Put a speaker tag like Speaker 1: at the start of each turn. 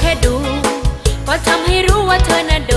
Speaker 1: แค่ดู ก็ทำให้รู้ว่าเธอน่ะโด